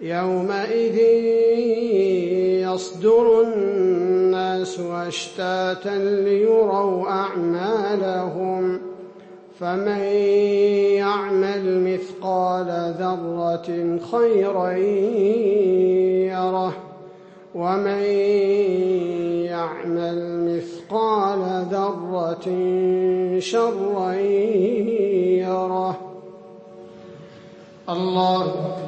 يومئذ يصدر الناس أشتاتا ليروا أعمالهم فمن يعمل مثقال ذرة خيرا يره ومن يعمل مثقال ذرة شرا يره الله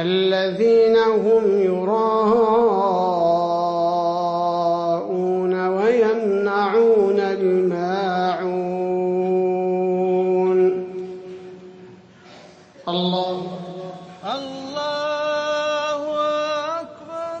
الذين هم يراءون ويمنعون الماعون. الله. الله أكبر